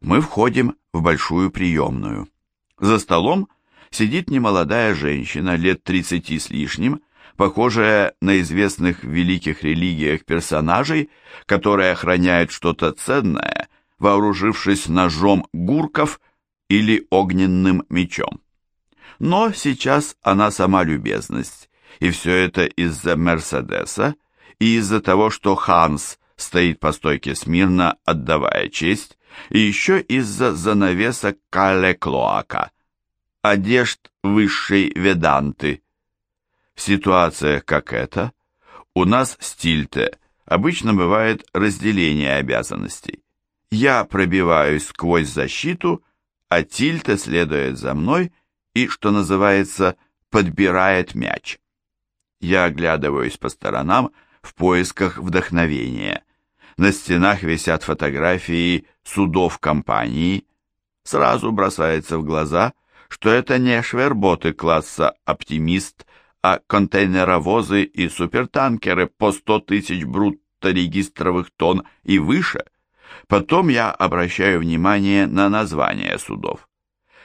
Мы входим в большую приемную. За столом сидит немолодая женщина лет 30 с лишним, похожая на известных в великих религиях персонажей, которые охраняют что-то ценное, вооружившись ножом гурков или огненным мечом. Но сейчас она сама любезность, и все это из-за Мерседеса и из-за того, что Ханс стоит по стойке смирно, отдавая честь, и еще из-за занавесок Кале Клоака, одежд высшей веданты. В ситуациях как эта у нас Стильте обычно бывает разделение обязанностей. Я пробиваюсь сквозь защиту, а Тильте следует за мной и, что называется, подбирает мяч. Я оглядываюсь по сторонам в поисках вдохновения. На стенах висят фотографии судов компании. Сразу бросается в глаза, что это не шверботы класса «Оптимист», а контейнеровозы и супертанкеры по 100 тысяч брутто регистровых тонн и выше. Потом я обращаю внимание на названия судов.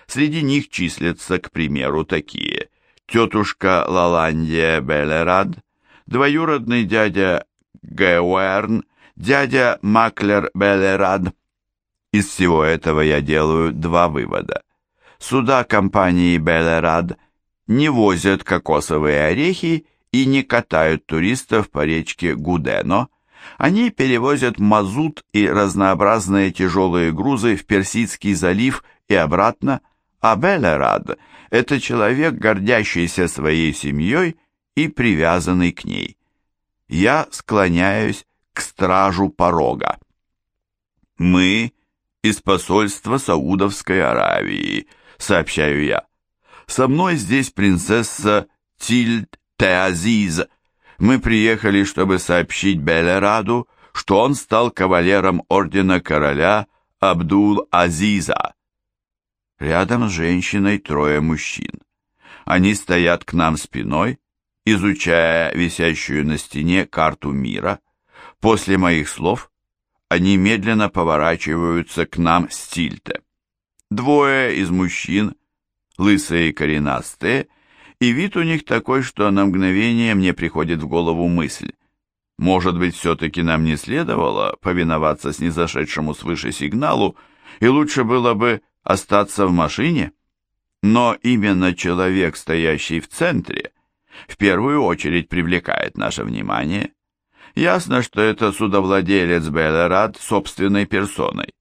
Среди них числятся, к примеру, такие тетушка Лаландия Белерад, двоюродный дядя Геуэрн, дядя Маклер Белерад. Из всего этого я делаю два вывода. Суда компании Белерад не возят кокосовые орехи и не катают туристов по речке Гудено. Они перевозят мазут и разнообразные тяжелые грузы в Персидский залив и обратно, а Белерад – это человек, гордящийся своей семьей и привязанный к ней. Я склоняюсь к стражу порога. «Мы из посольства Саудовской Аравии», — сообщаю я. «Со мной здесь принцесса Тильд Теазиз. Мы приехали, чтобы сообщить Белераду, что он стал кавалером ордена короля Абдул-Азиза». Рядом с женщиной трое мужчин. Они стоят к нам спиной, изучая висящую на стене карту мира, После моих слов они медленно поворачиваются к нам с тильте. Двое из мужчин, лысые и коренастые, и вид у них такой, что на мгновение мне приходит в голову мысль. Может быть, все-таки нам не следовало повиноваться снизошедшему свыше сигналу, и лучше было бы остаться в машине? Но именно человек, стоящий в центре, в первую очередь привлекает наше внимание, Ясно, что это судовладелец Белерад собственной персоной.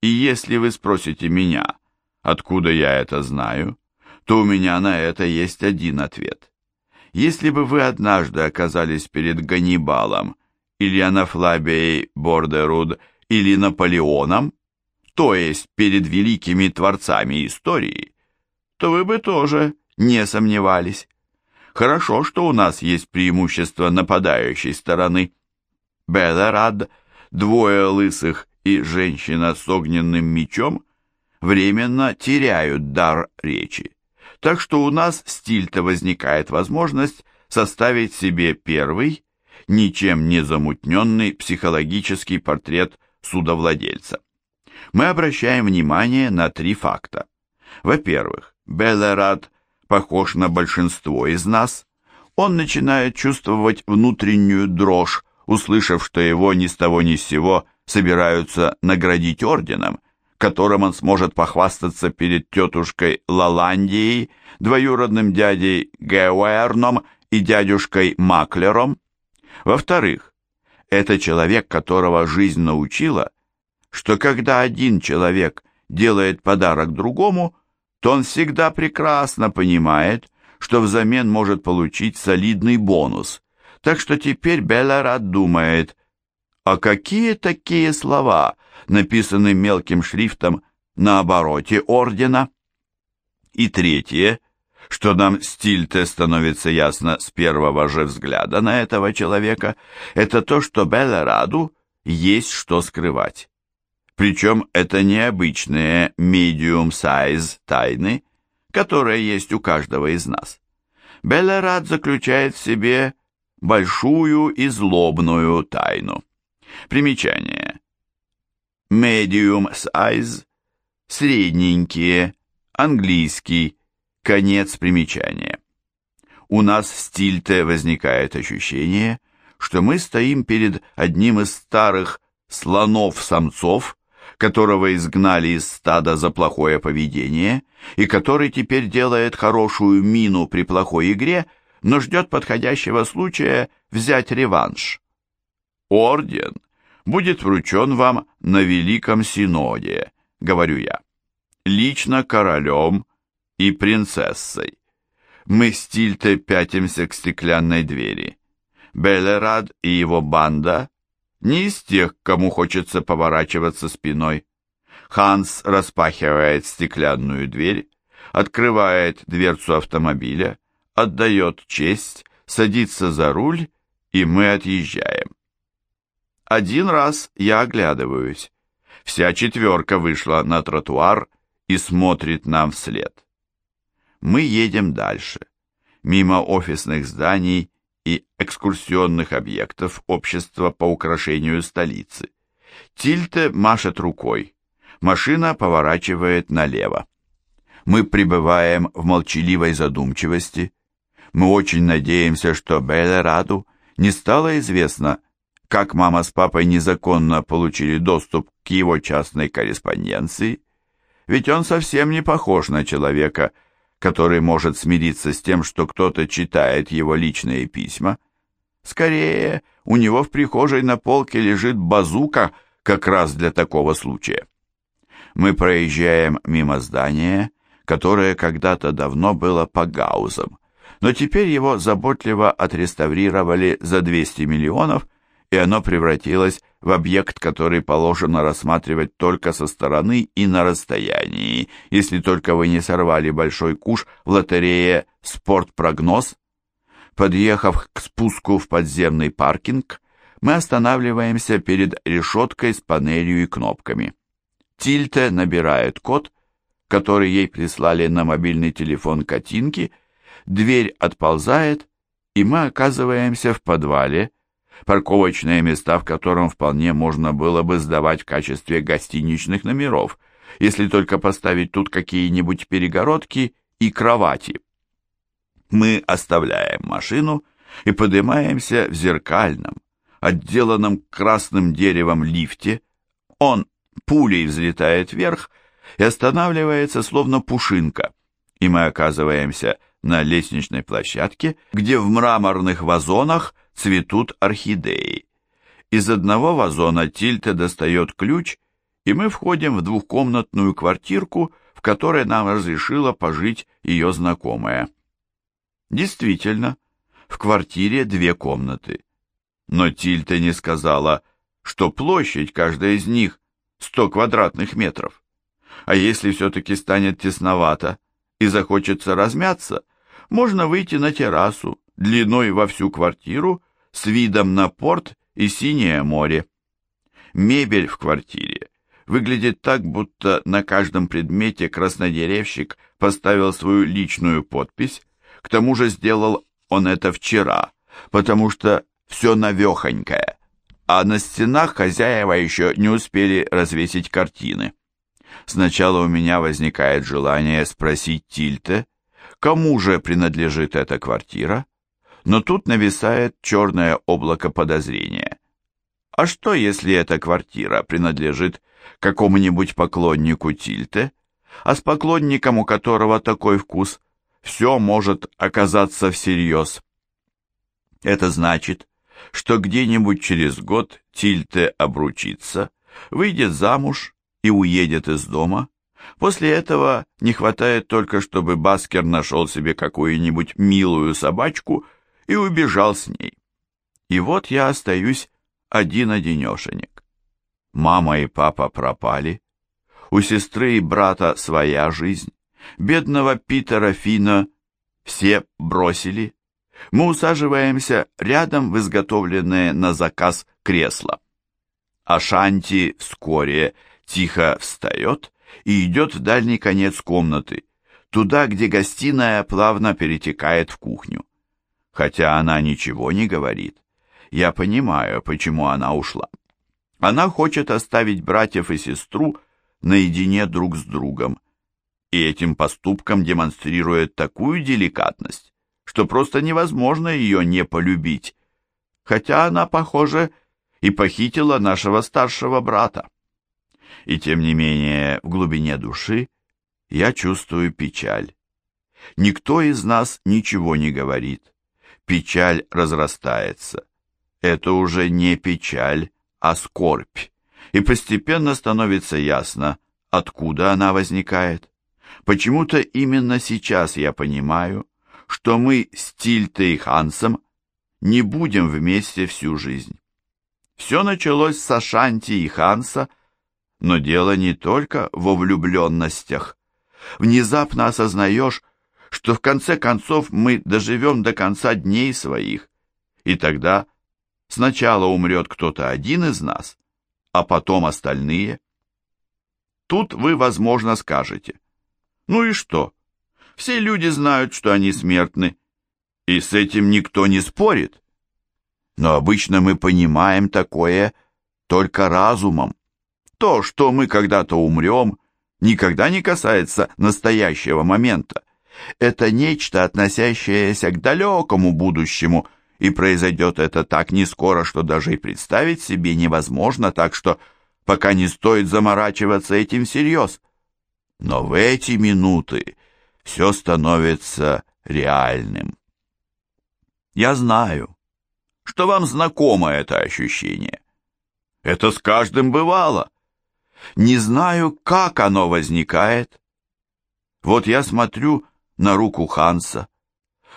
И если вы спросите меня, откуда я это знаю, то у меня на это есть один ответ. Если бы вы однажды оказались перед Ганнибалом, или Анафлабией Бордеруд, или Наполеоном, то есть перед великими творцами истории, то вы бы тоже не сомневались. Хорошо, что у нас есть преимущество нападающей стороны. Белерад, двое лысых и женщина с огненным мечом временно теряют дар речи. Так что у нас стиль-то возникает возможность составить себе первый, ничем не замутненный психологический портрет судовладельца. Мы обращаем внимание на три факта. Во-первых, Белерад похож на большинство из нас, он начинает чувствовать внутреннюю дрожь, услышав, что его ни с того ни с сего собираются наградить орденом, которым он сможет похвастаться перед тетушкой Лаландией, двоюродным дядей Геуэрном и дядюшкой Маклером. Во-вторых, это человек, которого жизнь научила, что когда один человек делает подарок другому, то он всегда прекрасно понимает, что взамен может получить солидный бонус. Так что теперь Белларат думает, а какие такие слова написаны мелким шрифтом на обороте ордена? И третье, что нам стиль-то становится ясно с первого же взгляда на этого человека, это то, что Беллараду есть что скрывать. Причем это необычные medium-size тайны, которые есть у каждого из нас. Беллерат заключает в себе большую и злобную тайну. Примечание. medium size, средненькие, английский, конец примечания. У нас в стильте возникает ощущение, что мы стоим перед одним из старых слонов-самцов, которого изгнали из стада за плохое поведение и который теперь делает хорошую мину при плохой игре, но ждет подходящего случая взять реванш. Орден будет вручен вам на Великом Синоде, говорю я, лично королем и принцессой. Мы с Тильте пятимся к стеклянной двери. Белерад и его банда не из тех, кому хочется поворачиваться спиной. Ханс распахивает стеклянную дверь, открывает дверцу автомобиля, отдает честь, садится за руль, и мы отъезжаем. Один раз я оглядываюсь. Вся четверка вышла на тротуар и смотрит нам вслед. Мы едем дальше, мимо офисных зданий и экскурсионных объектов общества по украшению столицы. Тильте машет рукой. Машина поворачивает налево. Мы пребываем в молчаливой задумчивости. Мы очень надеемся, что Белераду не стало известно, как мама с папой незаконно получили доступ к его частной корреспонденции, ведь он совсем не похож на человека, который может смириться с тем, что кто-то читает его личные письма. Скорее, у него в прихожей на полке лежит базука как раз для такого случая. Мы проезжаем мимо здания, которое когда-то давно было по гаузам, но теперь его заботливо отреставрировали за 200 миллионов, и оно превратилось в объект, который положено рассматривать только со стороны и на расстоянии, если только вы не сорвали большой куш в лотерее «Спортпрогноз». Подъехав к спуску в подземный паркинг, мы останавливаемся перед решеткой с панелью и кнопками. Тильте набирает код, который ей прислали на мобильный телефон Катинки, дверь отползает, и мы оказываемся в подвале, парковочные места в котором вполне можно было бы сдавать в качестве гостиничных номеров, если только поставить тут какие-нибудь перегородки и кровати. Мы оставляем машину и поднимаемся в зеркальном, отделанном красным деревом лифте. Он пулей взлетает вверх и останавливается, словно пушинка, и мы оказываемся на лестничной площадке, где в мраморных вазонах цветут орхидеи. Из одного вазона Тильта достает ключ, и мы входим в двухкомнатную квартирку, в которой нам разрешила пожить ее знакомая. Действительно, в квартире две комнаты. Но Тильта не сказала, что площадь каждой из них 100 квадратных метров. А если все-таки станет тесновато и захочется размяться, можно выйти на террасу, длиной во всю квартиру, с видом на порт и синее море. Мебель в квартире выглядит так, будто на каждом предмете краснодеревщик поставил свою личную подпись, к тому же сделал он это вчера, потому что все навехонькое, а на стенах хозяева еще не успели развесить картины. Сначала у меня возникает желание спросить Тильте, кому же принадлежит эта квартира, но тут нависает черное облако подозрения. А что, если эта квартира принадлежит какому-нибудь поклоннику Тильте, а с поклонником, у которого такой вкус, все может оказаться всерьез? Это значит, что где-нибудь через год Тильте обручится, выйдет замуж и уедет из дома, После этого не хватает только, чтобы Баскер нашел себе какую-нибудь милую собачку и убежал с ней. И вот я остаюсь один-одинешенек. Мама и папа пропали. У сестры и брата своя жизнь. Бедного Питера Фина все бросили. Мы усаживаемся рядом в изготовленное на заказ кресло. Ашанти вскоре тихо встает и идет в дальний конец комнаты, туда, где гостиная плавно перетекает в кухню. Хотя она ничего не говорит, я понимаю, почему она ушла. Она хочет оставить братьев и сестру наедине друг с другом, и этим поступком демонстрирует такую деликатность, что просто невозможно ее не полюбить, хотя она, похоже, и похитила нашего старшего брата. И тем не менее, в глубине души я чувствую печаль. Никто из нас ничего не говорит. Печаль разрастается. Это уже не печаль, а скорбь. И постепенно становится ясно, откуда она возникает. Почему-то именно сейчас я понимаю, что мы с Тильтой и Хансом не будем вместе всю жизнь. Все началось с Ашанти и Ханса, но дело не только во влюбленностях. Внезапно осознаешь, что в конце концов мы доживем до конца дней своих, и тогда сначала умрет кто-то один из нас, а потом остальные. Тут вы, возможно, скажете, ну и что? Все люди знают, что они смертны, и с этим никто не спорит. Но обычно мы понимаем такое только разумом. То, что мы когда-то умрем, никогда не касается настоящего момента. Это нечто, относящееся к далекому будущему, и произойдет это так не скоро, что даже и представить себе невозможно, так что пока не стоит заморачиваться этим всерьез. Но в эти минуты все становится реальным. Я знаю, что вам знакомо это ощущение. Это с каждым бывало. Не знаю, как оно возникает. Вот я смотрю на руку Ханса.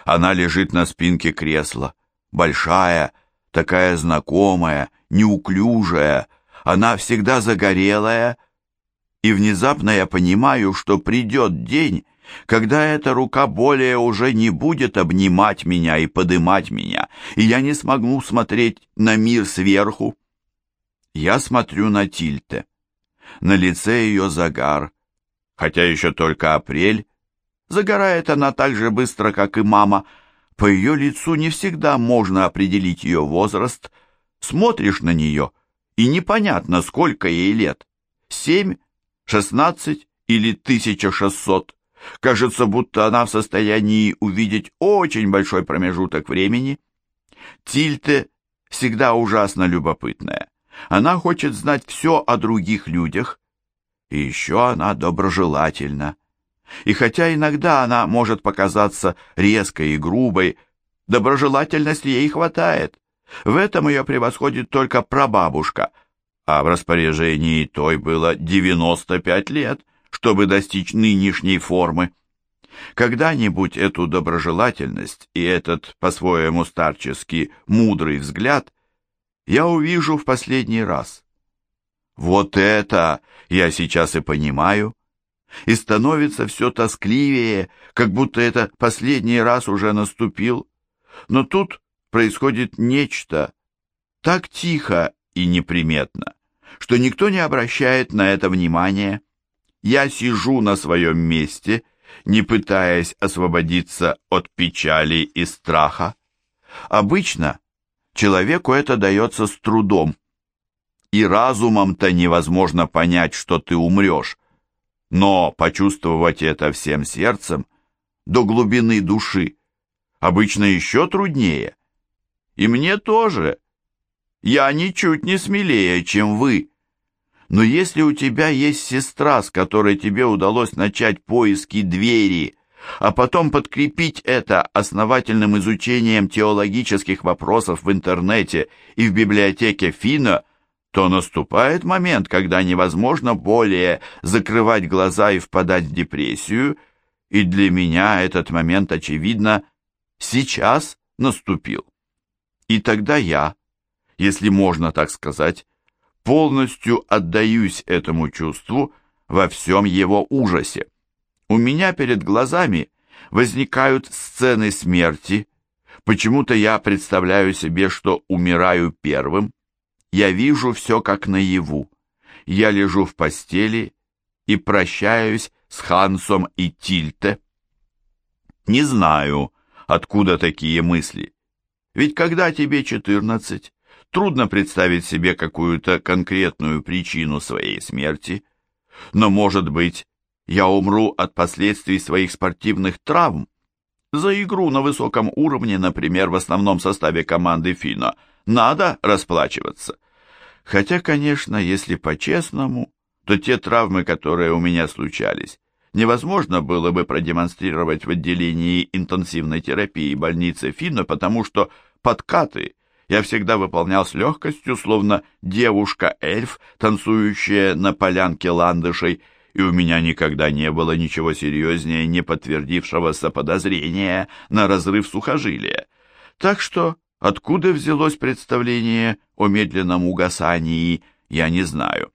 Она лежит на спинке кресла, большая, такая знакомая, неуклюжая, она всегда загорелая, и внезапно я понимаю, что придет день, когда эта рука более уже не будет обнимать меня и подымать меня, и я не смогу смотреть на мир сверху. Я смотрю на Тильте. На лице ее загар, хотя еще только апрель. Загорает она так же быстро, как и мама. По ее лицу не всегда можно определить ее возраст. Смотришь на нее, и непонятно, сколько ей лет. Семь, шестнадцать или тысяча шестьсот. Кажется, будто она в состоянии увидеть очень большой промежуток времени. Тильте всегда ужасно любопытная. Она хочет знать все о других людях. И еще она доброжелательна. И хотя иногда она может показаться резкой и грубой, доброжелательности ей хватает. В этом ее превосходит только прабабушка, а в распоряжении той было 95 лет — чтобы достичь нынешней формы. Когда-нибудь эту доброжелательность и этот, по-своему старчески, мудрый взгляд я увижу в последний раз. Вот это я сейчас и понимаю, и становится все тоскливее, как будто это последний раз уже наступил. Но тут происходит нечто так тихо и неприметно, что никто не обращает на это внимания. Я сижу на своем месте, не пытаясь освободиться от печали и страха. Обычно человеку это дается с трудом. И разумом-то невозможно понять, что ты умрешь. Но почувствовать это всем сердцем, до глубины души, обычно еще труднее. И мне тоже. Я ничуть не смелее, чем вы. Но если у тебя есть сестра, с которой тебе удалось начать поиски двери, а потом подкрепить это основательным изучением теологических вопросов в интернете и в библиотеке Фина, то наступает момент, когда невозможно более закрывать глаза и впадать в депрессию, и для меня этот момент, очевидно, сейчас наступил. И тогда я, если можно так сказать, полностью отдаюсь этому чувству во всем его ужасе. У меня перед глазами возникают сцены смерти. Почему-то я представляю себе, что умираю первым. Я вижу все как наяву. Я лежу в постели и прощаюсь с Хансом и Тильте. Не знаю, откуда такие мысли. Ведь когда тебе четырнадцать, трудно представить себе какую-то конкретную причину своей смерти, но, может быть, я умру от последствий своих спортивных травм. За игру на высоком уровне, например, в основном составе команды Фина, надо расплачиваться. Хотя, конечно, если по-честному, то те травмы, которые у меня случались, невозможно было бы продемонстрировать в отделении интенсивной терапии больницы Фина, потому что подкаты я всегда выполнял с легкостью, словно девушка-эльф, танцующая на полянке ландышей, и у меня никогда не было ничего серьезнее не подтвердившегося подозрения на разрыв сухожилия. Так что откуда взялось представление о медленном угасании, я не знаю.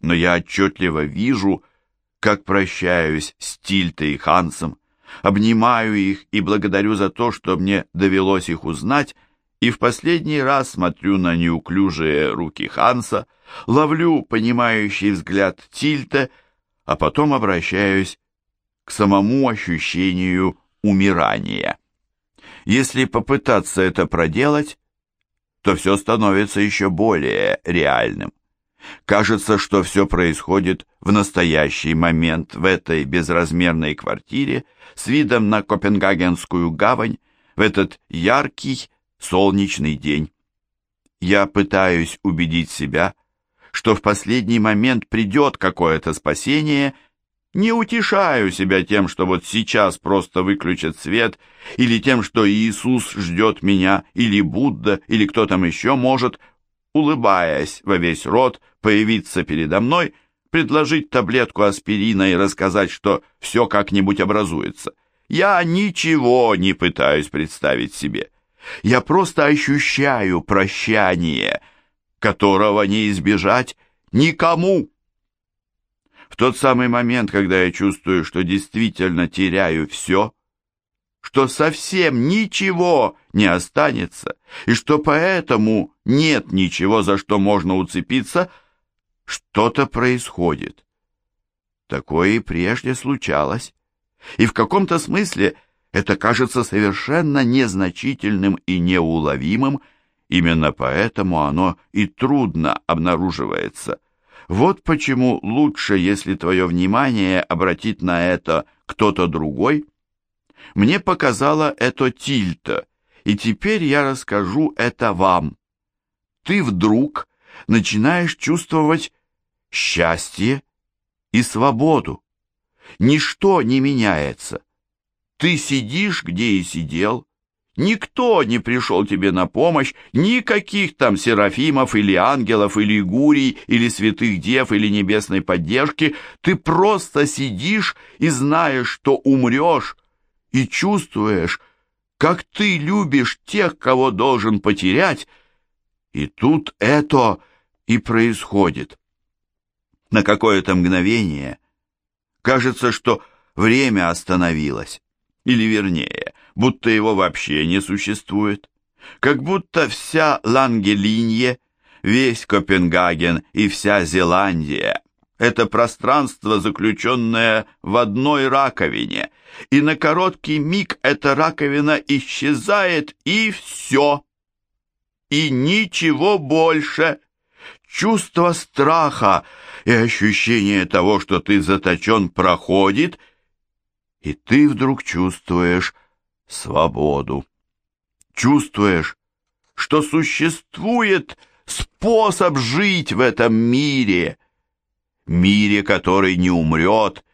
Но я отчетливо вижу, как прощаюсь с Тильтой и Хансом, обнимаю их и благодарю за то, что мне довелось их узнать, и в последний раз смотрю на неуклюжие руки Ханса, ловлю понимающий взгляд Тильта а потом обращаюсь к самому ощущению умирания. Если попытаться это проделать, то все становится еще более реальным. Кажется, что все происходит в настоящий момент в этой безразмерной квартире с видом на Копенгагенскую гавань в этот яркий солнечный день. Я пытаюсь убедить себя, что в последний момент придет какое-то спасение, не утешаю себя тем, что вот сейчас просто выключат свет, или тем, что Иисус ждет меня, или Будда, или кто там еще может, улыбаясь во весь рот, появиться передо мной, предложить таблетку аспирина и рассказать, что все как-нибудь образуется. Я ничего не пытаюсь представить себе. Я просто ощущаю прощание — которого не избежать никому. В тот самый момент, когда я чувствую, что действительно теряю все, что совсем ничего не останется, и что поэтому нет ничего, за что можно уцепиться, что-то происходит. Такое и прежде случалось. И в каком-то смысле это кажется совершенно незначительным и неуловимым, Именно поэтому оно и трудно обнаруживается. Вот почему лучше, если твое внимание обратит на это кто-то другой. Мне показала это Тильта, и теперь я расскажу это вам. Ты вдруг начинаешь чувствовать счастье и свободу. Ничто не меняется. Ты сидишь, где и сидел, Никто не пришел тебе на помощь, никаких там серафимов или ангелов, или гурий, или святых дев, или небесной поддержки. Ты просто сидишь и знаешь, что умрешь, и чувствуешь, как ты любишь тех, кого должен потерять. И тут это и происходит. На какое-то мгновение кажется, что время остановилось, или вернее, будто его вообще не существует, как будто вся Лангелинье, весь Копенгаген и вся Зеландия — это пространство, заключенное в одной раковине, и на короткий миг эта раковина исчезает, и все. И ничего больше. Чувство страха и ощущение того, что ты заточен, проходит, и ты вдруг чувствуешь, свободу. Чувствуешь, что существует способ жить в этом мире, мире, который не умрет,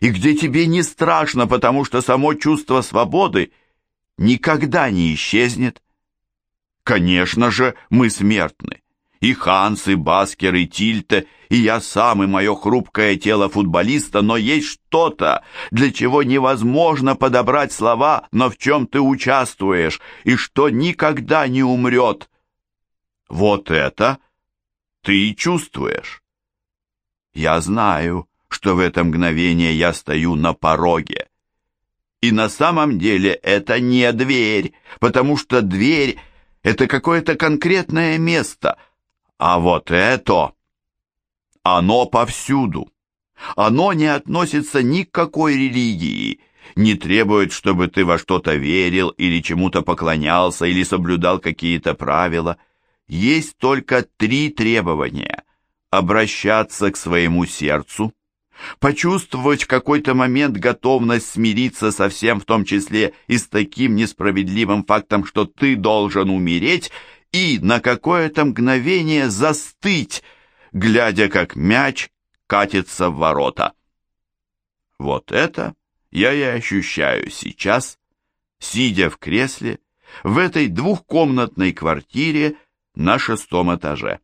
и где тебе не страшно, потому что само чувство свободы никогда не исчезнет. Конечно же, мы смертны. И Ханс, и Баскер, и Тильте, и я сам, и мое хрупкое тело футболиста, но есть что-то, для чего невозможно подобрать слова, но в чем ты участвуешь, и что никогда не умрет. Вот это ты и чувствуешь. Я знаю, что в это мгновение я стою на пороге. И на самом деле это не дверь, потому что дверь — это какое-то конкретное место — а вот это, оно повсюду. Оно не относится ни к какой религии, не требует, чтобы ты во что-то верил или чему-то поклонялся или соблюдал какие-то правила. есть только три требования. Обращаться к своему сердцу, почувствовать в какой-то момент готовность смириться со всем, в том числе и с таким несправедливым фактом, что ты должен умереть, и на какое-то мгновение застыть, глядя, как мяч катится в ворота. Вот это я и ощущаю сейчас, сидя в кресле, в этой двухкомнатной квартире на шестом этаже.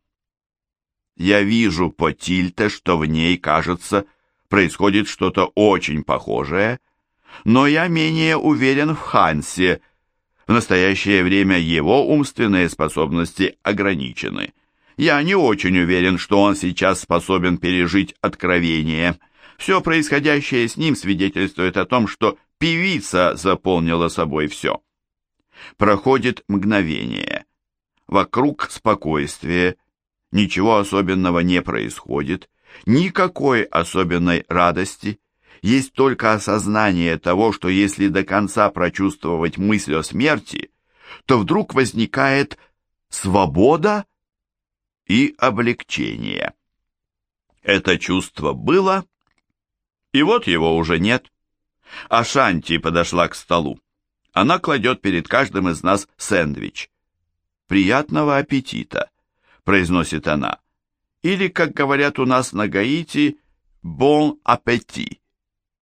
Я вижу по тильте, что в ней, кажется, происходит что-то очень похожее, но я менее уверен в Хансе. В настоящее время его умственные способности ограничены. Я не очень уверен, что он сейчас способен пережить откровение. Все происходящее с ним свидетельствует о том, что певица заполнила собой все. Проходит мгновение. Вокруг спокойствие, ничего особенного не происходит, никакой особенной радости. Есть только осознание того, что если до конца прочувствовать мысль о смерти, то вдруг возникает свобода и облегчение. Это чувство было, и вот его уже нет. Ашанти подошла к столу. Она кладет перед каждым из нас сэндвич. «Приятного аппетита», — произносит она. Или, как говорят у нас на Гаити, «бон аппетит».